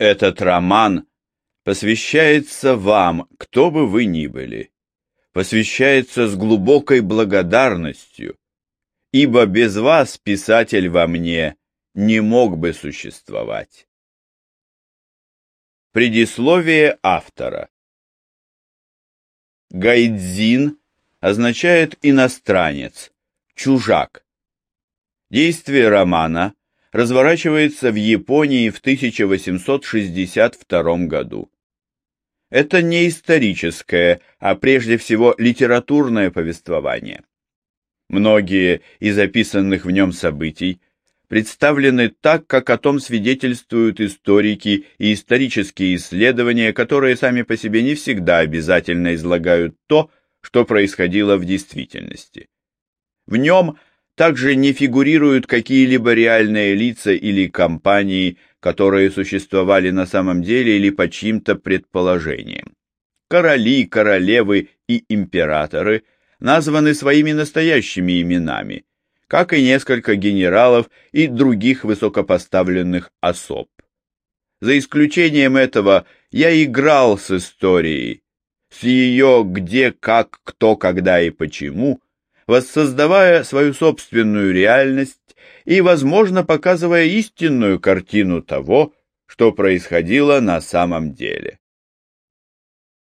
Этот роман посвящается вам, кто бы вы ни были, посвящается с глубокой благодарностью, ибо без вас писатель во мне не мог бы существовать. Предисловие автора Гайдзин означает «иностранец», «чужак». Действие романа разворачивается в Японии в 1862 году. Это не историческое, а прежде всего литературное повествование. Многие из описанных в нем событий представлены так, как о том свидетельствуют историки и исторические исследования, которые сами по себе не всегда обязательно излагают то, что происходило в действительности. В нем также не фигурируют какие-либо реальные лица или компании, которые существовали на самом деле или по чьим-то предположениям. Короли, королевы и императоры названы своими настоящими именами, как и несколько генералов и других высокопоставленных особ. За исключением этого я играл с историей, с ее где, как, кто, когда и почему, воссоздавая свою собственную реальность и, возможно, показывая истинную картину того, что происходило на самом деле.